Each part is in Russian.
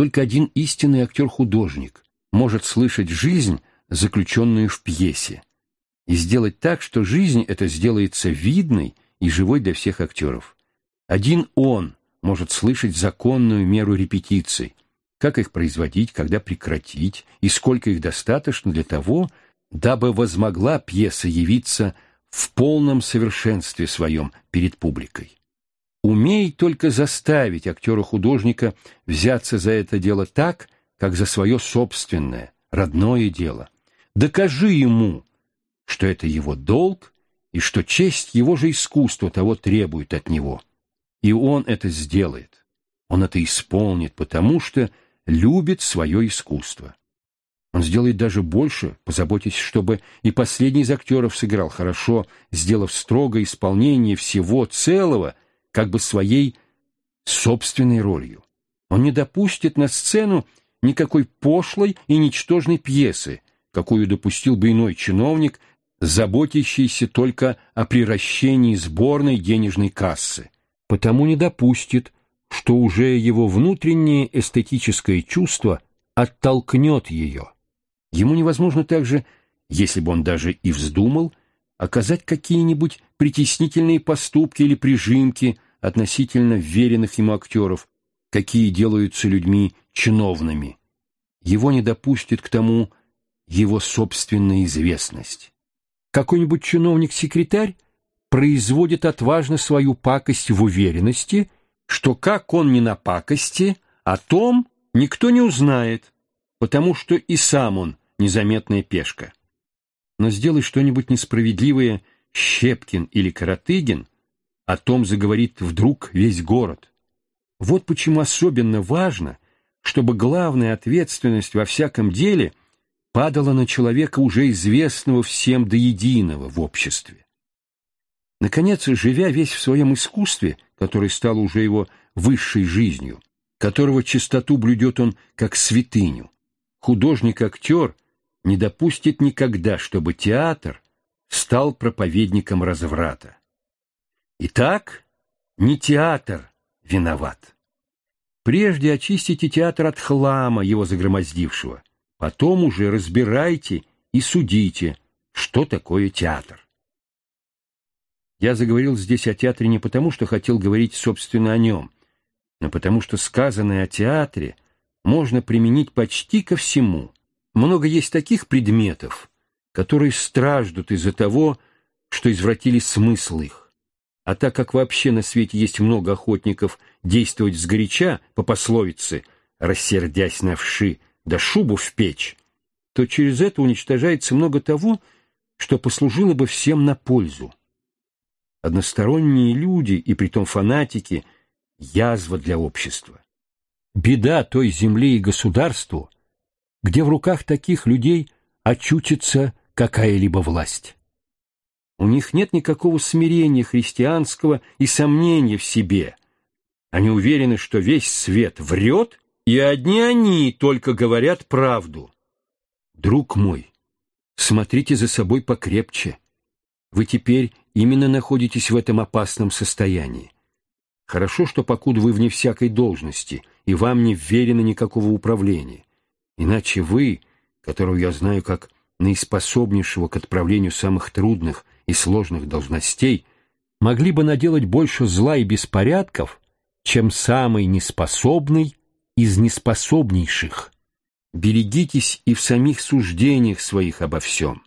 Только один истинный актер-художник может слышать жизнь, заключенную в пьесе, и сделать так, что жизнь эта сделается видной и живой для всех актеров. Один он может слышать законную меру репетиций, как их производить, когда прекратить, и сколько их достаточно для того, дабы возмогла пьеса явиться в полном совершенстве своем перед публикой. Умей только заставить актера-художника взяться за это дело так, как за свое собственное, родное дело. Докажи ему, что это его долг и что честь его же искусства того требует от него. И он это сделает. Он это исполнит, потому что любит свое искусство. Он сделает даже больше, позаботясь, чтобы и последний из актеров сыграл хорошо, сделав строгое исполнение всего целого, как бы своей собственной ролью. Он не допустит на сцену никакой пошлой и ничтожной пьесы, какую допустил бы иной чиновник, заботящийся только о приращении сборной денежной кассы. Потому не допустит, что уже его внутреннее эстетическое чувство оттолкнет ее. Ему невозможно также, если бы он даже и вздумал, оказать какие-нибудь притеснительные поступки или прижимки относительно веренных ему актеров, какие делаются людьми чиновными. Его не допустит к тому его собственная известность. Какой-нибудь чиновник-секретарь производит отважно свою пакость в уверенности, что как он не на пакости, о том никто не узнает, потому что и сам он незаметная пешка. Но сделай что-нибудь несправедливое Щепкин или Каратыгин, о том заговорит вдруг весь город. Вот почему особенно важно, чтобы главная ответственность во всяком деле падала на человека, уже известного всем до единого в обществе. Наконец, живя весь в своем искусстве, которое стало уже его высшей жизнью, которого чистоту блюдет он как святыню, художник-актер не допустит никогда, чтобы театр стал проповедником разврата. Итак, не театр виноват. Прежде очистите театр от хлама, его загромоздившего. Потом уже разбирайте и судите, что такое театр. Я заговорил здесь о театре не потому, что хотел говорить, собственно, о нем, но потому что сказанное о театре можно применить почти ко всему. Много есть таких предметов, которые страждут из-за того, что извратили смысл их. А так как вообще на свете есть много охотников действовать сгоряча, по пословице «рассердясь на вши, да шубу в печь», то через это уничтожается много того, что послужило бы всем на пользу. Односторонние люди, и притом фанатики, язва для общества. Беда той земле и государству, где в руках таких людей очутится какая-либо власть. У них нет никакого смирения христианского и сомнения в себе. Они уверены, что весь свет врет, и одни они только говорят правду. Друг мой, смотрите за собой покрепче. Вы теперь именно находитесь в этом опасном состоянии. Хорошо, что покуда вы вне всякой должности, и вам не вверено никакого управления. Иначе вы, которого я знаю как наиспособнейшего к отправлению самых трудных и сложных должностей могли бы наделать больше зла и беспорядков, чем самый неспособный из неспособнейших. Берегитесь и в самих суждениях своих обо всем.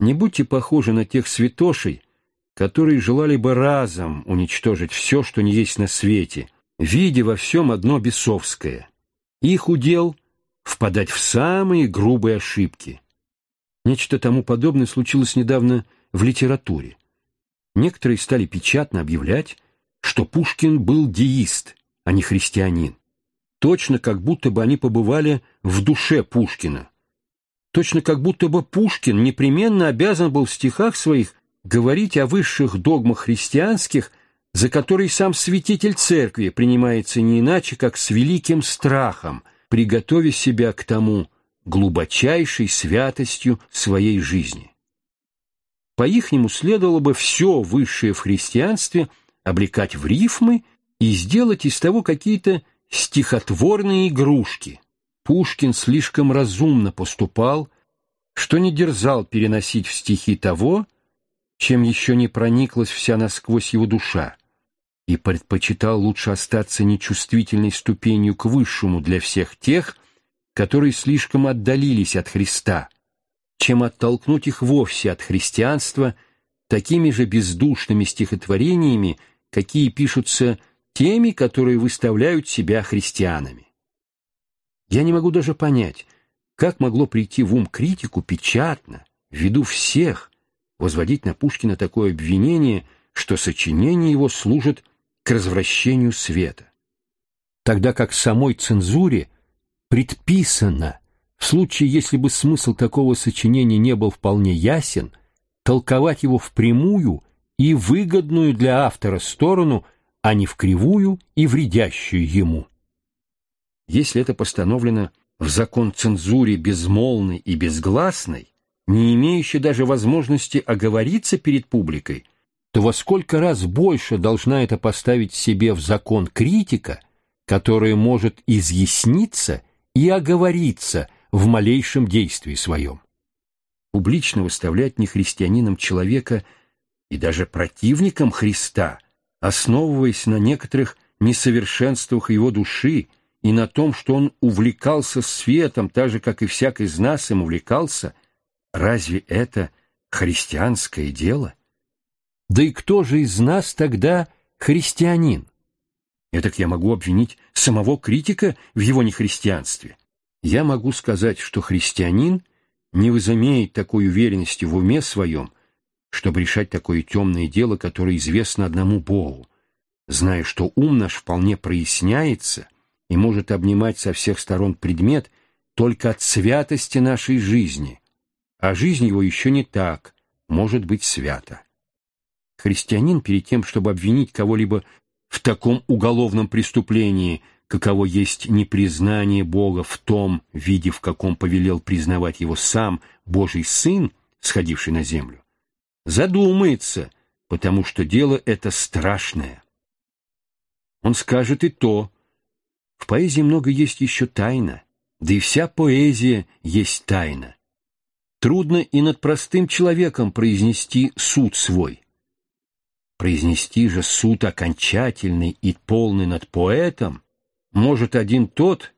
Не будьте похожи на тех святошей, которые желали бы разом уничтожить все, что не есть на свете, видя во всем одно бесовское. Их удел — впадать в самые грубые ошибки. Нечто тому подобное случилось недавно в литературе. Некоторые стали печатно объявлять, что Пушкин был деист, а не христианин. Точно как будто бы они побывали в душе Пушкина. Точно как будто бы Пушкин непременно обязан был в стихах своих говорить о высших догмах христианских, за которые сам святитель церкви принимается не иначе, как с великим страхом, приготовя себя к тому глубочайшей святостью своей жизни. По-ихнему следовало бы все высшее в христианстве облекать в рифмы и сделать из того какие-то стихотворные игрушки. Пушкин слишком разумно поступал, что не дерзал переносить в стихи того, чем еще не прониклась вся насквозь его душа, и предпочитал лучше остаться нечувствительной ступенью к высшему для всех тех, которые слишком отдалились от Христа, чем оттолкнуть их вовсе от христианства такими же бездушными стихотворениями, какие пишутся теми, которые выставляют себя христианами. Я не могу даже понять, как могло прийти в ум критику печатно, в виду всех, возводить на Пушкина такое обвинение, что сочинение его служит к развращению света. Тогда как самой цензуре предписано, в случае, если бы смысл такого сочинения не был вполне ясен, толковать его впрямую и выгодную для автора сторону, а не в кривую и вредящую ему. Если это постановлено в закон цензуре безмолвной и безгласной, не имеющей даже возможности оговориться перед публикой, то во сколько раз больше должна это поставить себе в закон критика, которая может изъясниться и оговориться в малейшем действии своем. Публично выставлять нехристианином человека и даже противником Христа, основываясь на некоторых несовершенствах его души и на том, что он увлекался светом, так же, как и всяк из нас им увлекался – Разве это христианское дело? Да и кто же из нас тогда христианин? Этак я могу обвинить самого критика в его нехристианстве. Я могу сказать, что христианин не возымеет такой уверенности в уме своем, чтобы решать такое темное дело, которое известно одному Богу, зная, что ум наш вполне проясняется и может обнимать со всех сторон предмет только от святости нашей жизни, а жизнь его еще не так, может быть свята. Христианин перед тем, чтобы обвинить кого-либо в таком уголовном преступлении, каково есть непризнание Бога в том виде, в каком повелел признавать его сам Божий Сын, сходивший на землю, задумается, потому что дело это страшное. Он скажет и то. В поэзии много есть еще тайна, да и вся поэзия есть тайна. Трудно и над простым человеком произнести суд свой. Произнести же суд окончательный и полный над поэтом может один тот,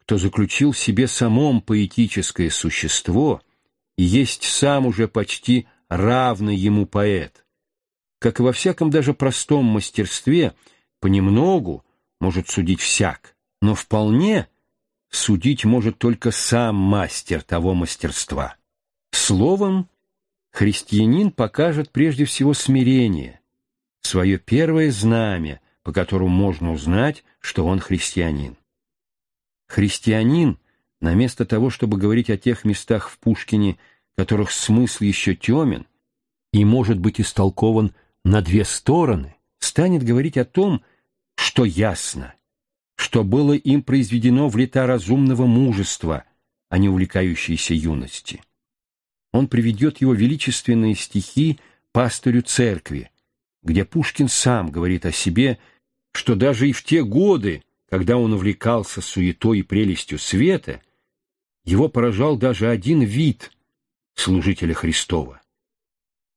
кто заключил в себе самом поэтическое существо и есть сам уже почти равный ему поэт. Как и во всяком даже простом мастерстве, понемногу может судить всяк, но вполне судить может только сам мастер того мастерства. Словом, христианин покажет прежде всего смирение, свое первое знамя, по которому можно узнать, что он христианин. Христианин, наместо того, чтобы говорить о тех местах в Пушкине, которых смысл еще темен и может быть истолкован на две стороны, станет говорить о том, что ясно, что было им произведено в лета разумного мужества, а не увлекающейся юности он приведет его величественные стихи пастырю церкви, где Пушкин сам говорит о себе, что даже и в те годы, когда он увлекался суетой и прелестью света, его поражал даже один вид служителя Христова.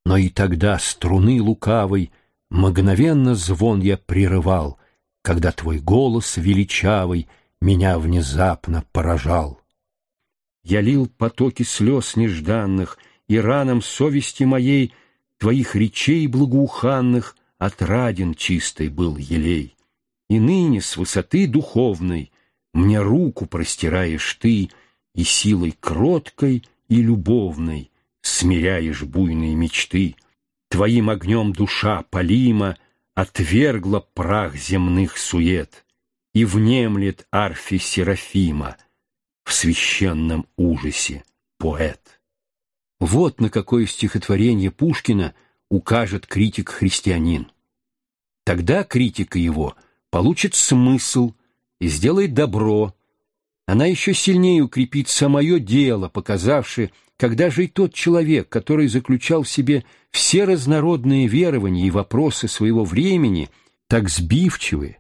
Но и тогда струны лукавой мгновенно звон я прерывал, когда твой голос величавый меня внезапно поражал. Я лил потоки слез нежданных, И ранам совести моей Твоих речей благоуханных Отраден чистой был елей. И ныне с высоты духовной Мне руку простираешь ты, И силой кроткой и любовной Смиряешь буйные мечты. Твоим огнем душа полима Отвергла прах земных сует, И внемлет арфе Серафима — в священном ужасе поэт. Вот на какое стихотворение Пушкина укажет критик-христианин. Тогда критика его получит смысл и сделает добро. Она еще сильнее укрепит самое дело, показавшее, когда же и тот человек, который заключал в себе все разнородные верования и вопросы своего времени, так сбивчивы,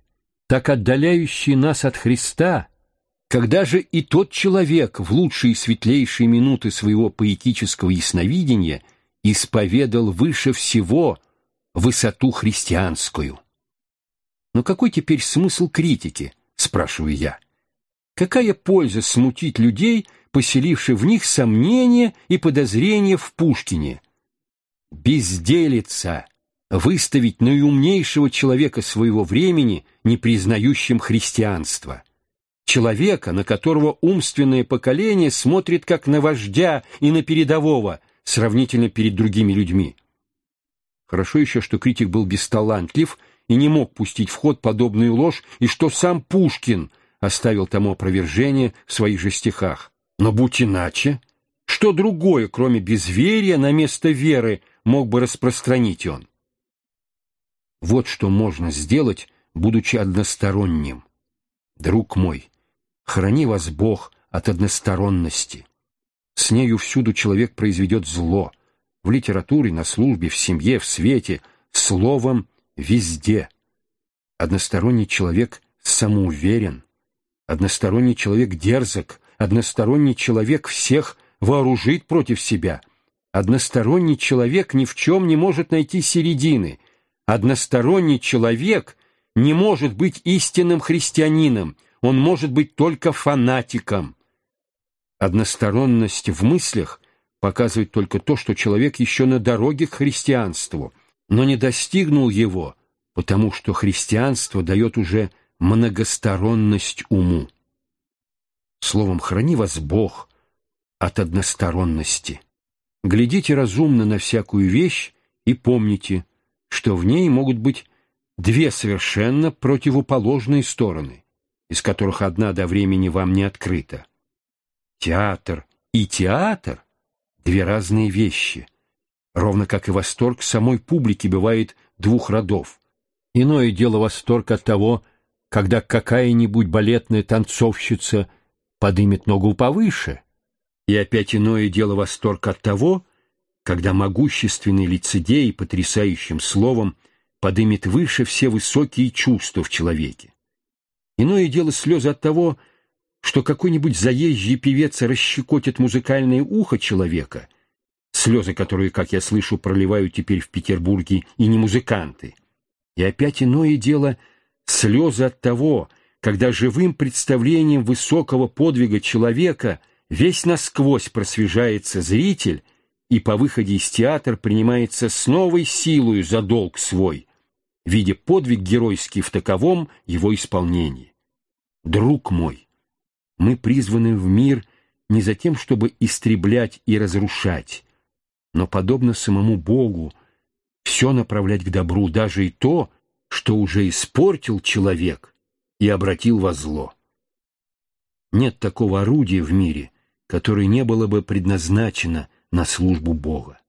так отдаляющие нас от Христа, когда же и тот человек в лучшие светлейшие минуты своего поэтического ясновидения исповедал выше всего высоту христианскую. Но какой теперь смысл критики, спрашиваю я? Какая польза смутить людей, поселивших в них сомнения и подозрения в Пушкине? Безделица выставить наиумнейшего человека своего времени, не признающим христианства. Человека, на которого умственное поколение смотрит как на вождя и на передового, сравнительно перед другими людьми. Хорошо еще, что критик был бесталантлив и не мог пустить в ход подобную ложь, и что сам Пушкин оставил тому опровержение в своих же стихах. Но будь иначе, что другое, кроме безверия, на место веры мог бы распространить он? Вот что можно сделать, будучи односторонним. Друг мой, храни вас Бог от односторонности. С нею всюду человек произведет зло. В литературе, на службе, в семье, в свете, словом, везде. Односторонний человек самоуверен. Односторонний человек дерзок. Односторонний человек всех вооружит против себя. Односторонний человек ни в чем не может найти середины — Односторонний человек не может быть истинным христианином, он может быть только фанатиком. Односторонность в мыслях показывает только то, что человек еще на дороге к христианству, но не достигнул его, потому что христианство дает уже многосторонность уму. Словом, храни вас Бог от односторонности. Глядите разумно на всякую вещь и помните – что в ней могут быть две совершенно противоположные стороны, из которых одна до времени вам не открыта. Театр и театр — две разные вещи, ровно как и восторг самой публики бывает двух родов. Иное дело восторг от того, когда какая-нибудь балетная танцовщица подымет ногу повыше, и опять иное дело восторг от того, когда могущественный лицедей потрясающим словом подымет выше все высокие чувства в человеке. Иное дело слезы от того, что какой-нибудь заезжий певец расщекотит музыкальное ухо человека, слезы, которые, как я слышу, проливают теперь в Петербурге и не музыканты. И опять иное дело слезы от того, когда живым представлением высокого подвига человека весь насквозь просвежается зритель, и по выходе из театра принимается с новой силой за долг свой, видя подвиг геройский в таковом его исполнении. Друг мой, мы призваны в мир не за тем, чтобы истреблять и разрушать, но, подобно самому Богу, все направлять к добру, даже и то, что уже испортил человек и обратил во зло. Нет такого орудия в мире, которое не было бы предназначено на службу Бога.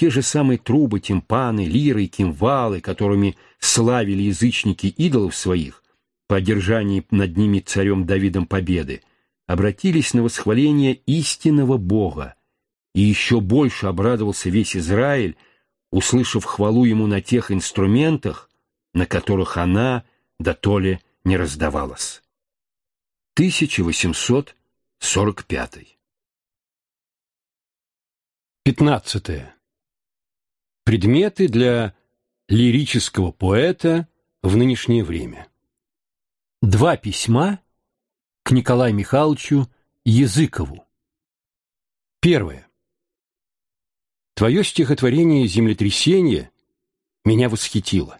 Те же самые трубы, тимпаны, лиры и кимвалы, которыми славили язычники идолов своих, по над ними царем Давидом победы, обратились на восхваление истинного Бога, и еще больше обрадовался весь Израиль, услышав хвалу ему на тех инструментах, на которых она да то ли не раздавалась. 1845 Пятнадцатое. Предметы для лирического поэта в нынешнее время. Два письма к Николаю Михайловичу Языкову. Первое. Твое стихотворение «Землетрясение» меня восхитило.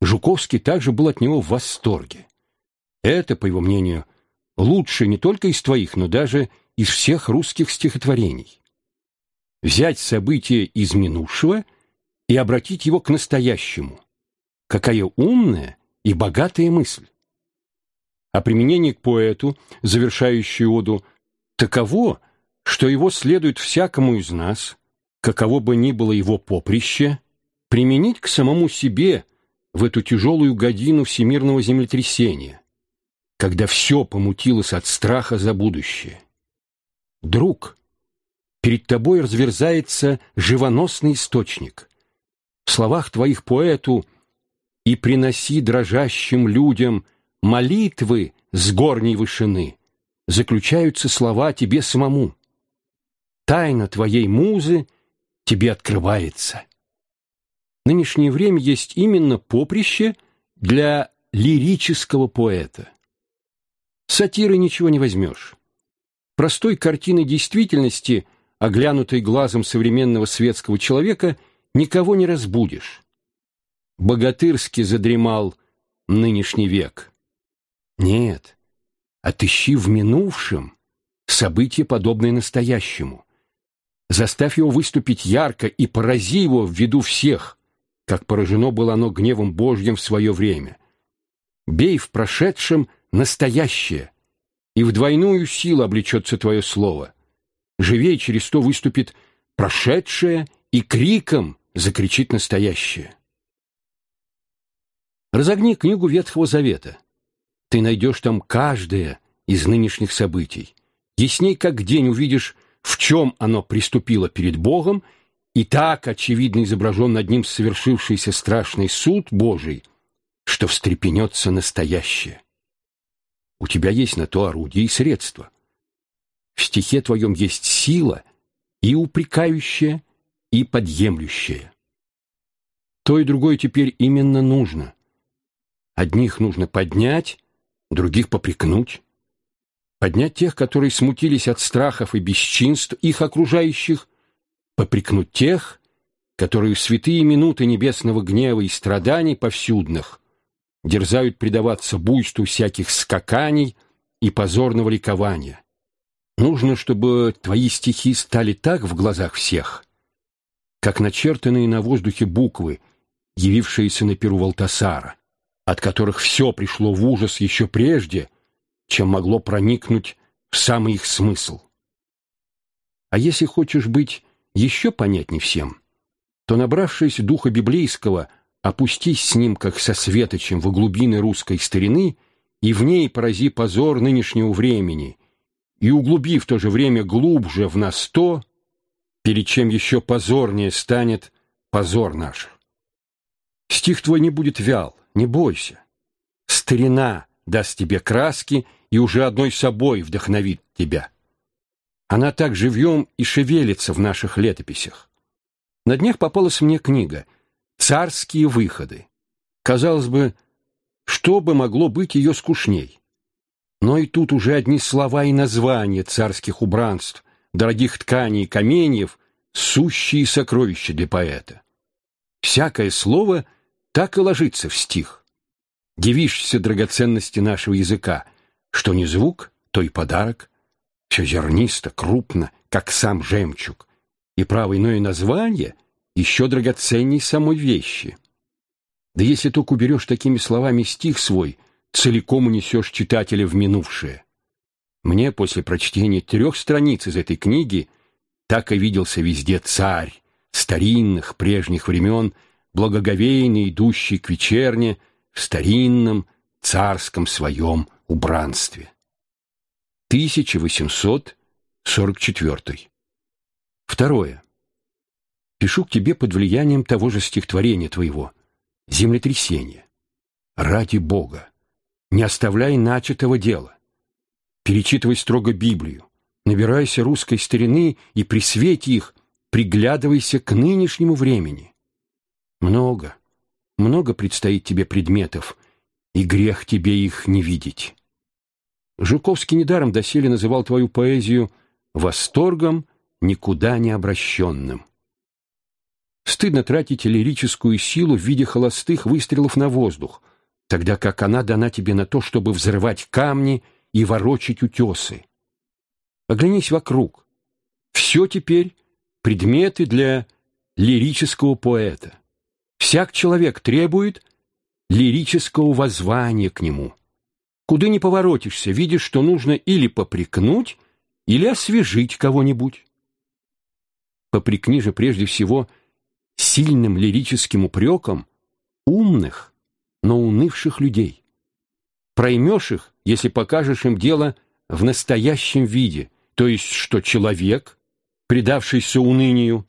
Жуковский также был от него в восторге. Это, по его мнению, лучше не только из твоих, но даже из всех русских стихотворений взять событие из минувшего и обратить его к настоящему. Какая умная и богатая мысль! А применение к поэту, завершающей оду, таково, что его следует всякому из нас, каково бы ни было его поприще, применить к самому себе в эту тяжелую годину всемирного землетрясения, когда все помутилось от страха за будущее. Друг — перед тобой разверзается живоносный источник. В словах твоих поэту и приноси дрожащим людям молитвы с горней вышины, заключаются слова тебе самому. Тайна твоей музы тебе открывается. Нынешнее время есть именно поприще для лирического поэта. Сатиры ничего не возьмешь. Простой картины действительности, оглянутой глазом современного светского человека, никого не разбудишь. Богатырски задремал нынешний век. Нет, отыщи в минувшем событие, подобное настоящему. Заставь его выступить ярко и порази его в виду всех, как поражено было оно гневом Божьим в свое время. Бей в прошедшем настоящее, и в двойную силу облечется твое слово. Живей через то выступит прошедшее и криком закричит настоящее. Разогни книгу Ветхого Завета. Ты найдешь там каждое из нынешних событий. Ясней, как день, увидишь, в чем оно приступило перед Богом, и так очевидно изображен над ним совершившийся страшный суд Божий, что встрепенется настоящее. У тебя есть на то орудие и средства. В стихе твоем есть сила и упрекающая, и подъемлющая. То и другое теперь именно нужно. Одних нужно поднять, других попрекнуть. Поднять тех, которые смутились от страхов и бесчинств их окружающих, попрекнуть тех, которые в святые минуты небесного гнева и страданий повсюдных дерзают предаваться буйству всяких скаканий и позорного ликования. Нужно, чтобы твои стихи стали так в глазах всех, как начертанные на воздухе буквы, явившиеся на перу Валтасара, от которых все пришло в ужас еще прежде, чем могло проникнуть в самый их смысл. А если хочешь быть еще понятней всем, то, набравшись духа библейского – опустись с ним, как со светочем, во глубины русской старины, и в ней порази позор нынешнего времени, и углуби в то же время глубже в нас то, перед чем еще позорнее станет позор наш. Стих твой не будет вял, не бойся. Старина даст тебе краски и уже одной собой вдохновит тебя. Она так живьем и шевелится в наших летописях. На днях попалась мне книга — царские выходы. Казалось бы, что бы могло быть ее скучней? Но и тут уже одни слова и названия царских убранств, дорогих тканей и каменьев, сущие сокровища для поэта. Всякое слово так и ложится в стих. Дивишься драгоценности нашего языка, что не звук, то и подарок. Все зернисто, крупно, как сам жемчуг. И право иное название еще драгоценней самой вещи. Да если только уберешь такими словами стих свой, целиком унесешь читателя в минувшее. Мне после прочтения трех страниц из этой книги так и виделся везде царь, старинных прежних времен, благоговейно идущий к вечерне в старинном царском своем убранстве. 1844. Второе. Пишу к тебе под влиянием того же стихотворения твоего. Землетрясение. Ради Бога. Не оставляй начатого дела. Перечитывай строго Библию. Набирайся русской старины и при свете их приглядывайся к нынешнему времени. Много, много предстоит тебе предметов, и грех тебе их не видеть. Жуковский недаром доселе называл твою поэзию восторгом, никуда не обращенным. Стыдно тратить лирическую силу в виде холостых выстрелов на воздух, тогда как она дана тебе на то, чтобы взрывать камни и ворочать утесы. Оглянись вокруг. Все теперь предметы для лирического поэта. Всяк человек требует лирического воззвания к нему. Куда ни поворотишься, видишь, что нужно или попрекнуть, или освежить кого-нибудь. Попрекни же прежде всего – сильным лирическим упреком умных, но унывших людей. Проймешь их, если покажешь им дело в настоящем виде, то есть что человек, предавшийся унынию,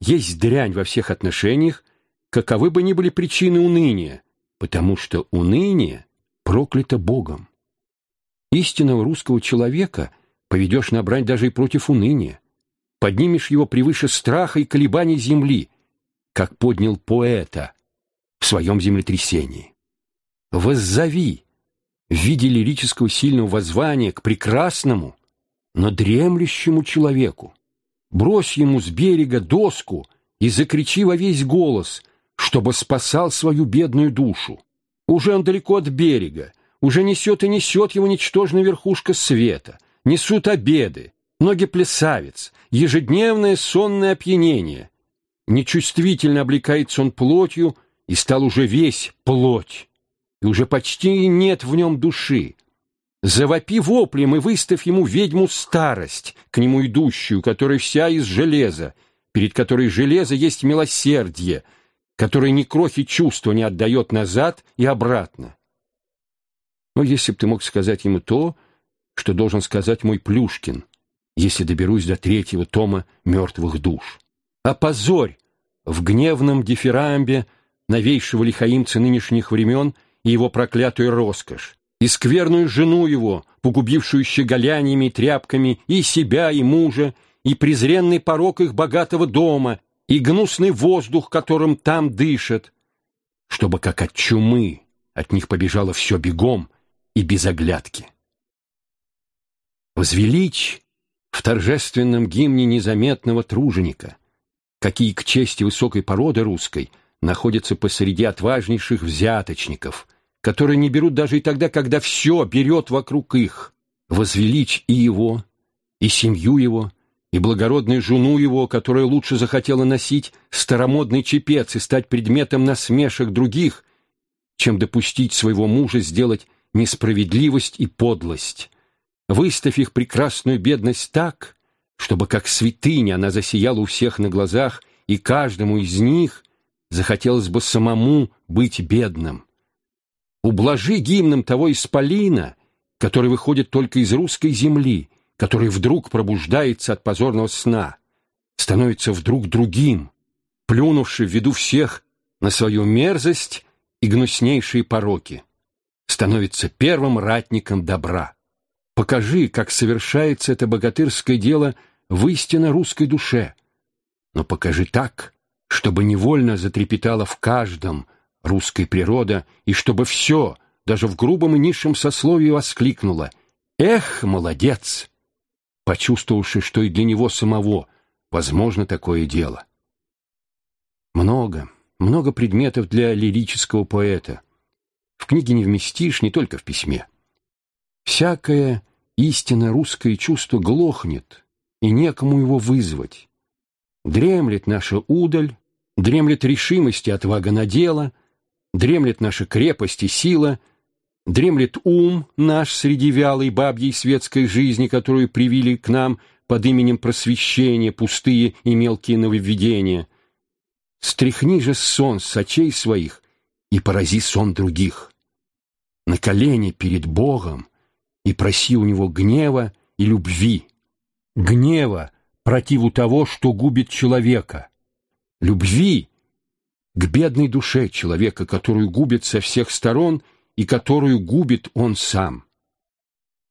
есть дрянь во всех отношениях, каковы бы ни были причины уныния, потому что уныние проклято Богом. Истинного русского человека поведешь набрать даже и против уныния. Поднимешь его превыше страха и колебаний земли, как поднял поэта в своем землетрясении. Воззови в виде лирического сильного воззвания к прекрасному, но дремлющему человеку. Брось ему с берега доску и закричи во весь голос, чтобы спасал свою бедную душу. Уже он далеко от берега, уже несет и несет его ничтожная верхушка света, несут обеды, ноги плясавец, ежедневное сонное опьянение. Нечувствительно облекается он плотью и стал уже весь плоть, и уже почти нет в нем души. Завопи воплем и выставь ему ведьму старость, к нему идущую, которая вся из железа, перед которой железо есть милосердие, которое ни крохи чувства не отдает назад и обратно. Но если б ты мог сказать ему то, что должен сказать мой Плюшкин, если доберусь до третьего тома «Мертвых душ». Опозорь в гневном дифирамбе новейшего лихаимца нынешних времен и его проклятую роскошь, и скверную жену его, погубившую щеголяниями и тряпками и себя, и мужа, и презренный порог их богатого дома, и гнусный воздух, которым там дышат, чтобы, как от чумы, от них побежало все бегом и без оглядки. Возвеличь в торжественном гимне незаметного труженика, какие к чести высокой породы русской находятся посреди отважнейших взяточников, которые не берут даже и тогда, когда все берет вокруг их, возвеличь и его, и семью его, и благородную жену его, которая лучше захотела носить старомодный чепец и стать предметом насмешек других, чем допустить своего мужа сделать несправедливость и подлость. Выставь их прекрасную бедность так, чтобы как святыня она засияла у всех на глазах, и каждому из них захотелось бы самому быть бедным. Ублажи гимном того исполина, который выходит только из русской земли, который вдруг пробуждается от позорного сна, становится вдруг другим, плюнувший в виду всех на свою мерзость и гнуснейшие пороки, становится первым ратником добра. Покажи, как совершается это богатырское дело в истинно русской душе, но покажи так, чтобы невольно затрепетала в каждом русской природа, и чтобы все, даже в грубом и низшем сословии, воскликнуло «Эх, молодец!» почувствовавши, что и для него самого возможно такое дело. Много, много предметов для лирического поэта. В книге не вместишь, не только в письме. Всякое истинно русское чувство глохнет, и некому его вызвать. Дремлет наша удаль, дремлет решимость и отвага на дело, дремлет наша крепость и сила — Дремлет ум наш среди вялой бабьей светской жизни, которую привили к нам под именем просвещения пустые и мелкие нововведения. Стряхни же сон с очей своих и порази сон других. На колени перед Богом и проси у Него гнева и любви. Гнева противу того, что губит человека. Любви к бедной душе человека, которую губит со всех сторон — и которую губит он сам.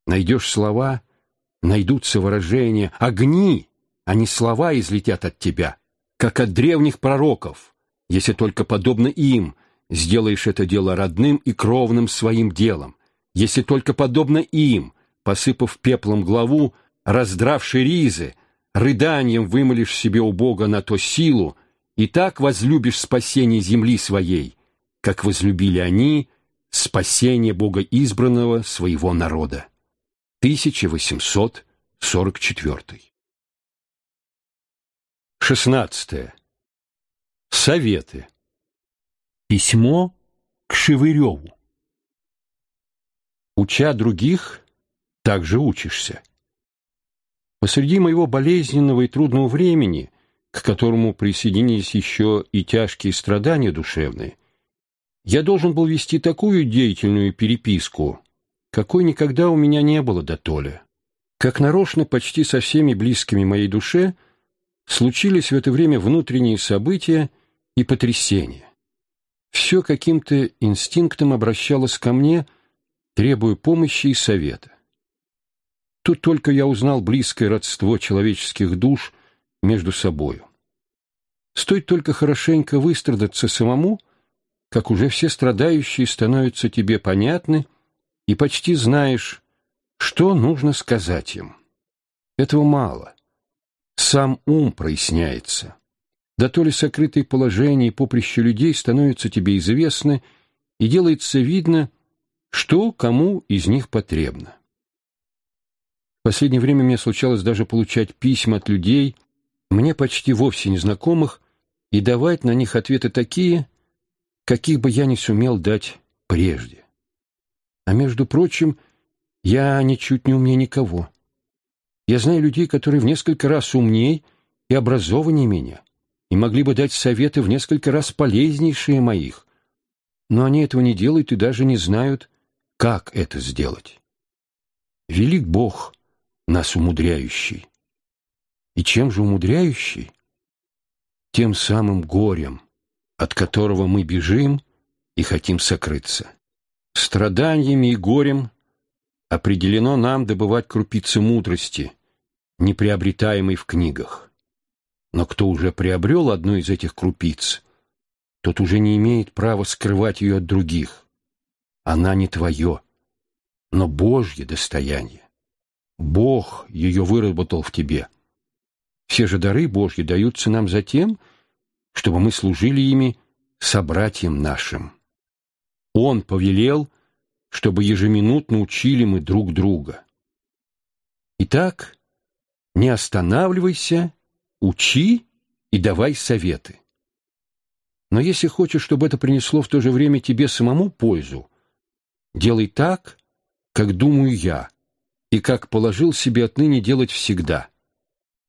Найдешь слова, найдутся выражения, огни, а не слова излетят от тебя, как от древних пророков, если только подобно им сделаешь это дело родным и кровным своим делом, если только подобно им, посыпав пеплом главу, раздравши ризы, рыданием вымолишь себе у Бога на то силу, и так возлюбишь спасение земли своей, как возлюбили они Спасение Бога избранного своего народа. 1844. 16. Советы. Письмо к Шевыреву. Уча других, также учишься. Посреди моего болезненного и трудного времени, к которому присоединились еще и тяжкие страдания душевные, я должен был вести такую деятельную переписку, какой никогда у меня не было до Толя. Как нарочно почти со всеми близкими моей душе случились в это время внутренние события и потрясения. все каким-то инстинктом обращалось ко мне, требуя помощи и совета. Тут только я узнал близкое родство человеческих душ между собою. Стоит только хорошенько выстрадаться самому, как уже все страдающие становятся тебе понятны, и почти знаешь, что нужно сказать им. Этого мало. Сам ум проясняется. Да то ли сокрытые положения и поприще людей становятся тебе известны, и делается видно, что кому из них потребно. В последнее время мне случалось даже получать письма от людей, мне почти вовсе незнакомых, и давать на них ответы такие, каких бы я не сумел дать прежде. А между прочим, я ничуть не умнее никого. Я знаю людей, которые в несколько раз умней и образованнее меня, и могли бы дать советы в несколько раз полезнейшие моих. Но они этого не делают и даже не знают, как это сделать. Велик Бог, нас умудряющий. И чем же умудряющий? Тем самым горем, от которого мы бежим и хотим сокрыться. Страданиями и горем определено нам добывать крупицы мудрости, не приобретаемой в книгах. Но кто уже приобрел одну из этих крупиц, тот уже не имеет права скрывать ее от других. Она не твое, но Божье достояние. Бог ее выработал в тебе. Все же дары Божьи даются нам за тем, чтобы мы служили ими собратьям нашим. Он повелел, чтобы ежеминутно учили мы друг друга. Итак, не останавливайся, учи и давай советы. Но если хочешь, чтобы это принесло в то же время тебе самому пользу, делай так, как думаю я, и как положил себе отныне делать всегда.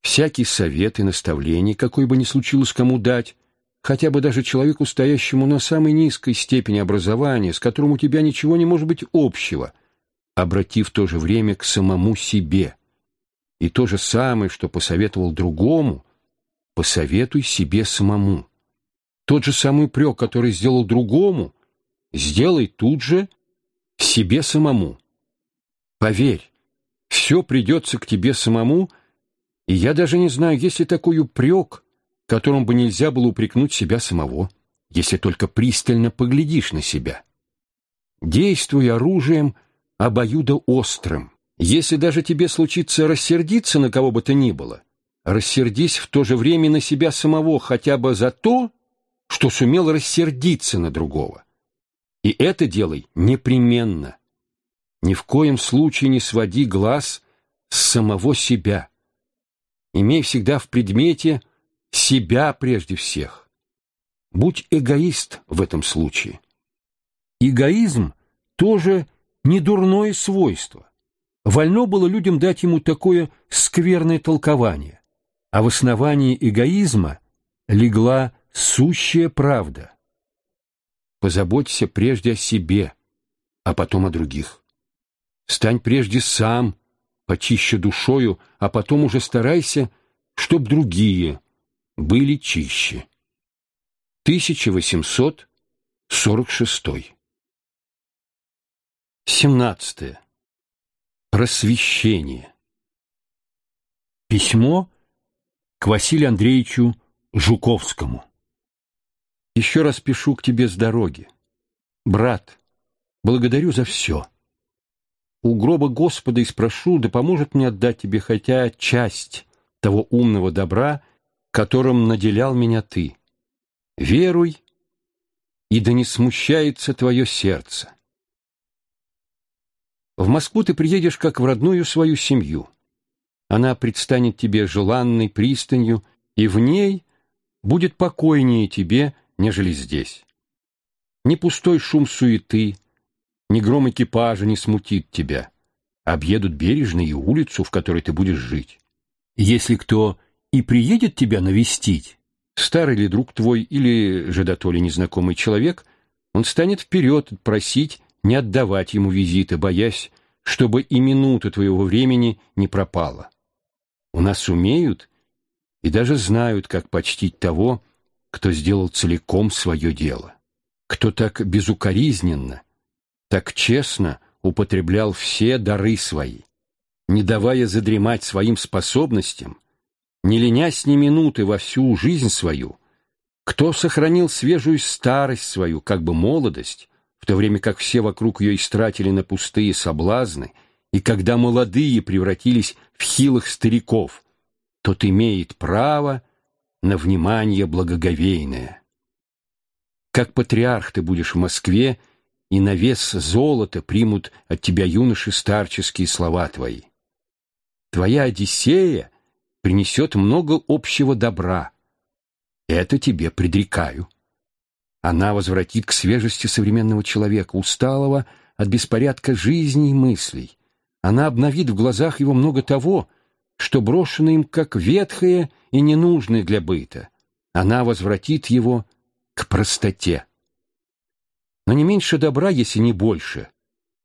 Всякий совет и наставление, какой бы ни случилось кому дать, хотя бы даже человеку, стоящему на самой низкой степени образования, с которым у тебя ничего не может быть общего, обрати в то же время к самому себе. И то же самое, что посоветовал другому, посоветуй себе самому. Тот же самый упрек, который сделал другому, сделай тут же себе самому. Поверь, все придется к тебе самому, и я даже не знаю, есть ли такой упрек, которым бы нельзя было упрекнуть себя самого, если только пристально поглядишь на себя. Действуй оружием обоюдоострым. Если даже тебе случится рассердиться на кого бы то ни было, рассердись в то же время на себя самого хотя бы за то, что сумел рассердиться на другого. И это делай непременно. Ни в коем случае не своди глаз с самого себя. Имей всегда в предмете – себя прежде всех. Будь эгоист в этом случае. Эгоизм тоже не дурное свойство. Вольно было людям дать ему такое скверное толкование, а в основании эгоизма легла сущая правда. Позаботься прежде о себе, а потом о других. Стань прежде сам, почище душою, а потом уже старайся, чтоб другие были чище. 1846. 17. Просвещение. Письмо к Василию Андреевичу Жуковскому. Еще раз пишу к тебе с дороги. Брат, благодарю за все. У гроба Господа и спрошу, да поможет мне отдать тебе хотя часть того умного добра, которым наделял меня ты. Веруй, и да не смущается твое сердце. В Москву ты приедешь как в родную свою семью. Она предстанет тебе желанной пристанью, и в ней будет покойнее тебе, нежели здесь. Ни пустой шум суеты, ни гром экипажа не смутит тебя. Объедут бережно и улицу, в которой ты будешь жить. Если кто и приедет тебя навестить, старый ли друг твой или же да то ли незнакомый человек, он станет вперед просить не отдавать ему визиты, боясь, чтобы и минута твоего времени не пропала. У нас умеют и даже знают, как почтить того, кто сделал целиком свое дело. кто так безукоризненно, так честно употреблял все дары свои, не давая задремать своим способностям, не ленясь ни минуты во всю жизнь свою, кто сохранил свежую старость свою, как бы молодость, в то время как все вокруг ее истратили на пустые соблазны, и когда молодые превратились в хилых стариков, тот имеет право на внимание благоговейное. Как патриарх ты будешь в Москве, и на вес золота примут от тебя юноши старческие слова твои. Твоя Одиссея принесет много общего добра. Это тебе предрекаю. Она возвратит к свежести современного человека, усталого от беспорядка жизни и мыслей. Она обновит в глазах его много того, что брошено им как ветхое и ненужное для быта. Она возвратит его к простоте. Но не меньше добра, если не больше,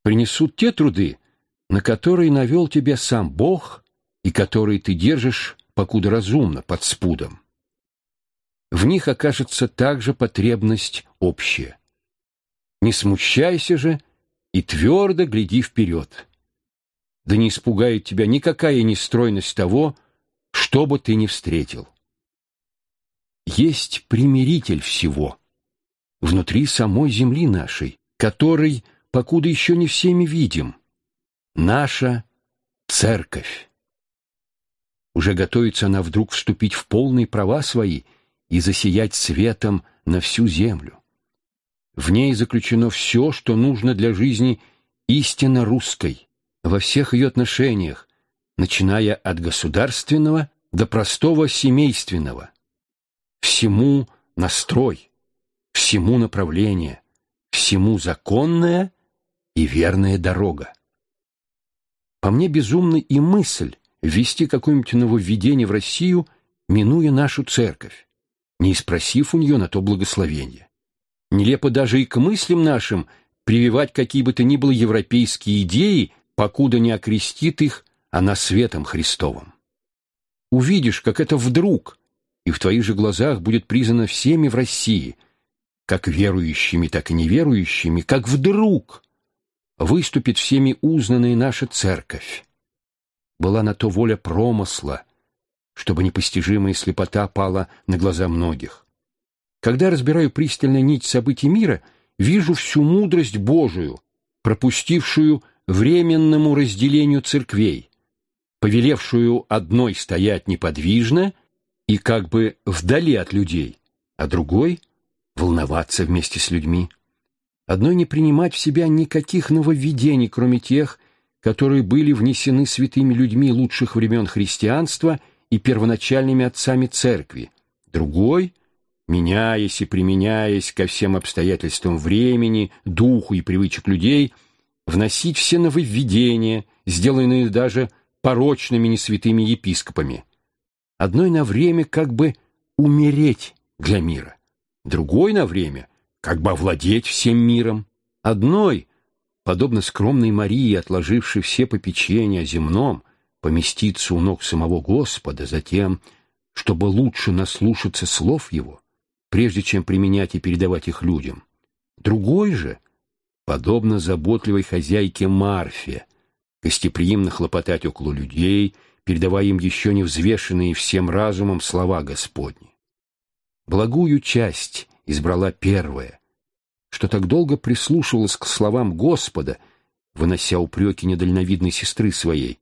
принесут те труды, на которые навел тебя сам Бог и которые ты держишь, покуда разумно, под спудом. В них окажется также потребность общая. Не смущайся же и твердо гляди вперед. Да не испугает тебя никакая нестройность того, что бы ты ни встретил. Есть примиритель всего — внутри самой земли нашей, который, покуда еще не всеми видим, наша церковь. Уже готовится она вдруг вступить в полные права свои и засиять светом на всю землю. В ней заключено все, что нужно для жизни истинно русской, во всех ее отношениях, начиная от государственного до простого семейственного. Всему настрой, всему направление, всему законная и верная дорога. По мне безумна и мысль ввести какое-нибудь нововведение в Россию, минуя нашу церковь, не спросив у нее на то благословение. Нелепо даже и к мыслям нашим прививать какие бы то ни было европейские идеи, покуда не окрестит их она светом Христовым. Увидишь, как это вдруг, и в твоих же глазах будет признано всеми в России – как верующими, так и неверующими, как вдруг выступит всеми узнанная наша церковь. Была на то воля промысла, чтобы непостижимая слепота пала на глаза многих. Когда разбираю пристально нить событий мира, вижу всю мудрость Божию, пропустившую временному разделению церквей, повелевшую одной стоять неподвижно и как бы вдали от людей, а другой — волноваться вместе с людьми. Одной не принимать в себя никаких нововведений, кроме тех, которые были внесены святыми людьми лучших времен христианства и первоначальными отцами церкви. Другой, меняясь и применяясь ко всем обстоятельствам времени, духу и привычек людей, вносить все нововведения, сделанные даже порочными несвятыми епископами. Одной на время как бы умереть для мира другой на время, как бы овладеть всем миром, одной, подобно скромной Марии, отложившей все попечения о земном, поместиться у ног самого Господа, затем, чтобы лучше наслушаться слов Его, прежде чем применять и передавать их людям. Другой же, подобно заботливой хозяйке Марфе, гостеприимно хлопотать около людей, передавая им еще не взвешенные всем разумом слова Господни благую часть избрала первая, что так долго прислушивалась к словам Господа, вынося упреки недальновидной сестры своей,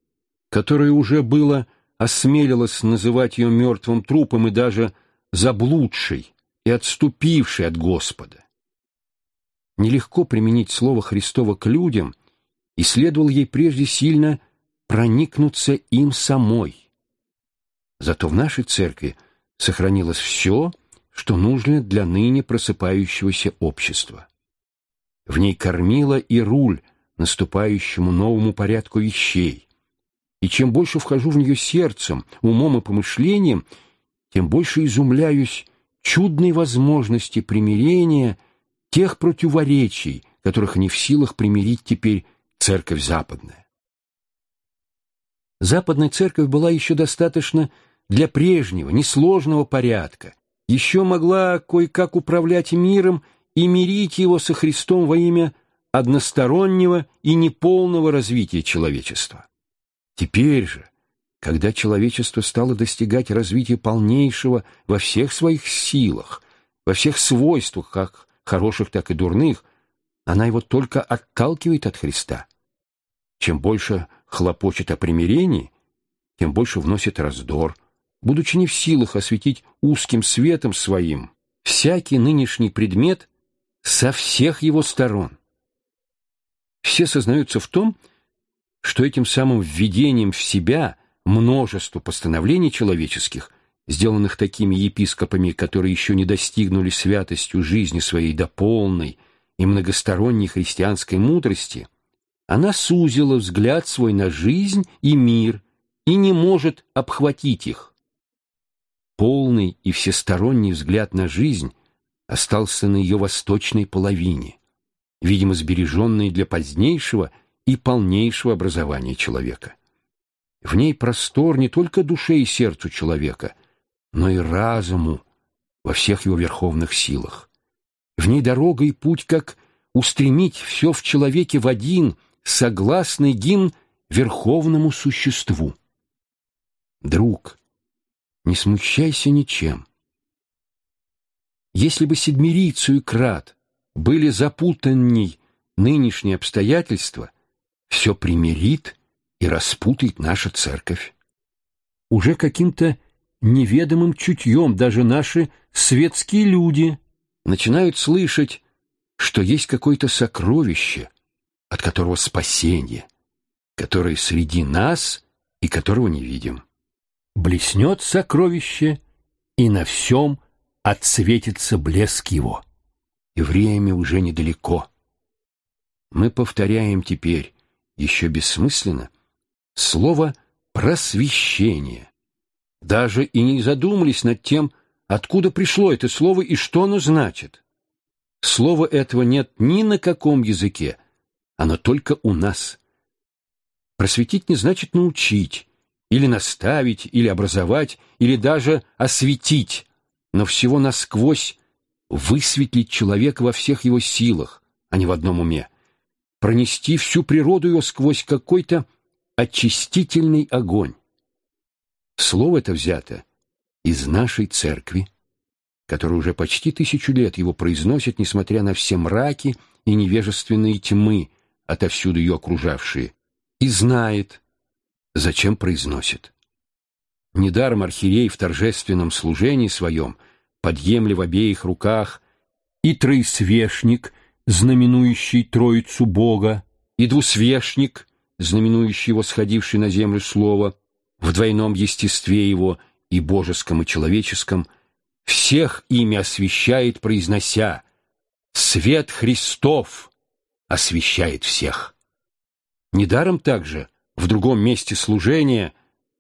которая уже было осмелилась называть ее мертвым трупом и даже заблудшей и отступившей от Господа. Нелегко применить слово Христово к людям, и следовало ей прежде сильно проникнуться им самой. Зато в нашей церкви сохранилось все, что нужно для ныне просыпающегося общества. В ней кормила и руль наступающему новому порядку вещей. И чем больше вхожу в нее сердцем, умом и помышлением, тем больше изумляюсь чудной возможности примирения тех противоречий, которых не в силах примирить теперь церковь западная. Западная церковь была еще достаточно для прежнего, несложного порядка, еще могла кое-как управлять миром и мирить его со Христом во имя одностороннего и неполного развития человечества. Теперь же, когда человечество стало достигать развития полнейшего во всех своих силах, во всех свойствах, как хороших, так и дурных, она его только отталкивает от Христа. Чем больше хлопочет о примирении, тем больше вносит раздор, будучи не в силах осветить узким светом своим всякий нынешний предмет со всех его сторон. Все сознаются в том, что этим самым введением в себя множество постановлений человеческих, сделанных такими епископами, которые еще не достигнули святостью жизни своей до полной и многосторонней христианской мудрости, она сузила взгляд свой на жизнь и мир и не может обхватить их. Полный и всесторонний взгляд на жизнь остался на ее восточной половине, видимо, сбереженной для позднейшего и полнейшего образования человека. В ней простор не только душе и сердцу человека, но и разуму во всех его верховных силах. В ней дорога и путь, как устремить все в человеке в один, согласный гимн верховному существу. Друг, не смущайся ничем. Если бы Седмирицу и Крат были запутанней нынешние обстоятельства, все примирит и распутает наша церковь. Уже каким-то неведомым чутьем даже наши светские люди начинают слышать, что есть какое-то сокровище, от которого спасение, которое среди нас и которого не видим. Блеснет сокровище, и на всем отсветится блеск его. И время уже недалеко. Мы повторяем теперь, еще бессмысленно, слово «просвещение». Даже и не задумались над тем, откуда пришло это слово и что оно значит. Слова этого нет ни на каком языке, оно только у нас. Просветить не значит научить, или наставить, или образовать, или даже осветить, но всего насквозь высветлить человека во всех его силах, а не в одном уме, пронести всю природу его сквозь какой-то очистительный огонь. Слово это взято из нашей церкви, которая уже почти тысячу лет его произносит, несмотря на все мраки и невежественные тьмы, отовсюду ее окружавшие, и знает, зачем произносит. Недаром архиерей в торжественном служении своем, подъемля в обеих руках, и троисвешник, знаменующий Троицу Бога, и двусвешник, знаменующий его на землю слово, в двойном естестве его и божеском, и человеческом, всех ими освещает, произнося «Свет Христов освещает всех». Недаром также в другом месте служения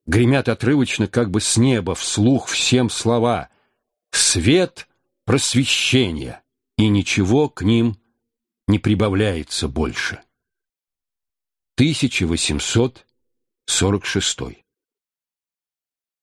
гремят отрывочно как бы с неба вслух всем слова «Свет просвещения», и ничего к ним не прибавляется больше. 1846